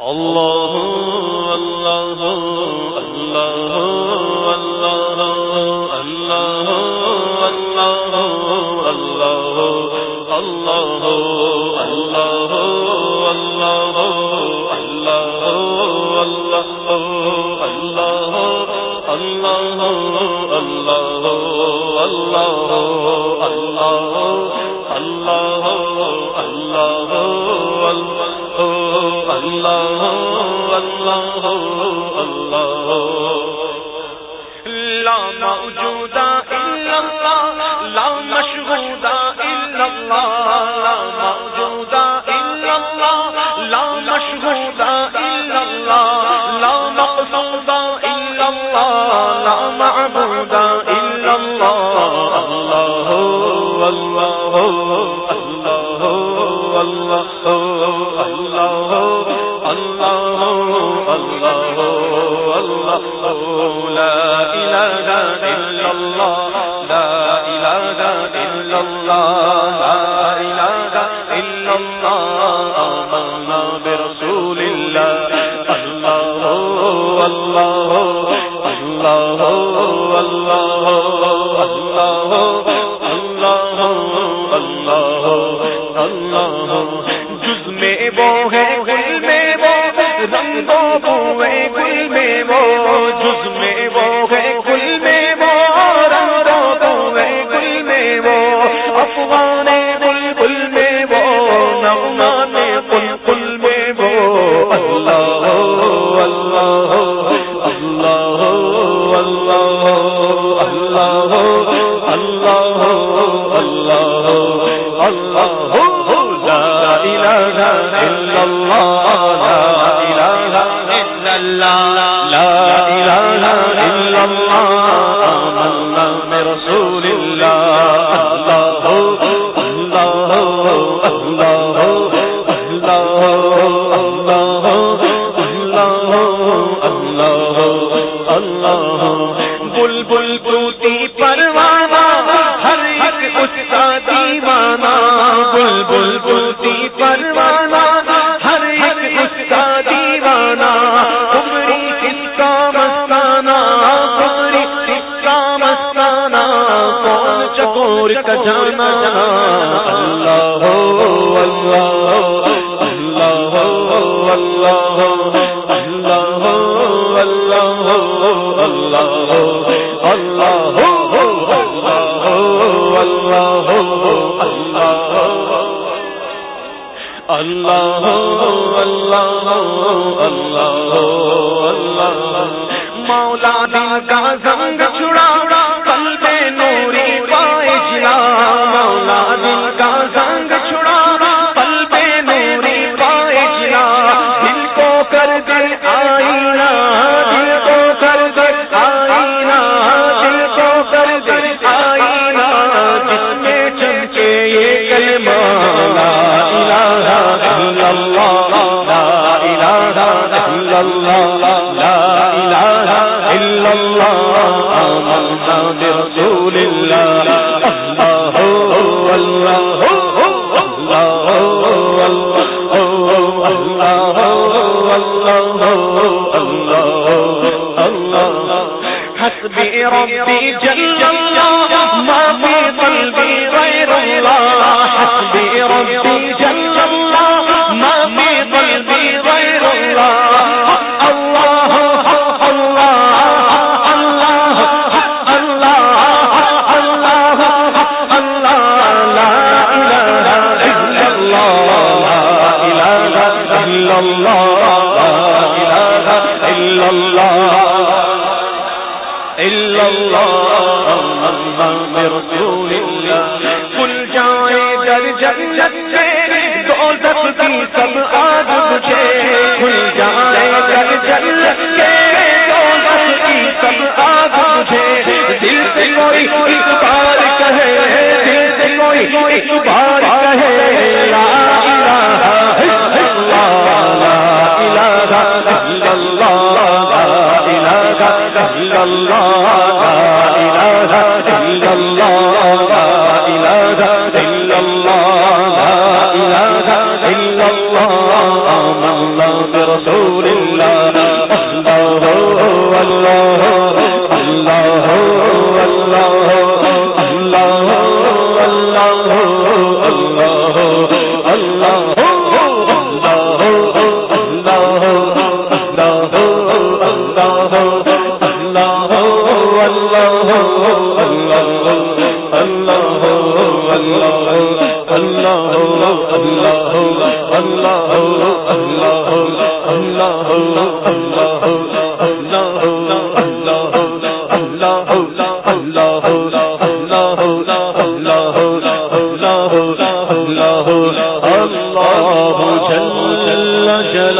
اللہ اللہ اللہ اللہ اللہ اللہ اللہ اللہ اللہ لا موجودا الا اللہ لا مشغودا الا اللہ لا موجودا الا اللہ لا مشغودا الا اللہ لا مقصودا الا اللہ لا معبودا برسول اللہ اللہ اللہ وہ ہے کل میں وہ رنگ وہ ہے میں وہ جز میں وہ ہے کل میں وہ رنگ وہ ہے کل میں وہ افغان کل کل میں وہ نمان کل کل میں وہ اللہ اللہ اللہ اللہ اللہ اللہ اللہ اللہ لا کا جانا اللہ اللہ اللہ اللہ اللہ مولانا کا گنگ چھڑا اللہ اللہ کل جائے جل جنت سے دوزخ کی سب آگ مجھے کل جائے جل جنت سے دوزخ کی سب آگ مجھے دل سے کوئی رسول وجل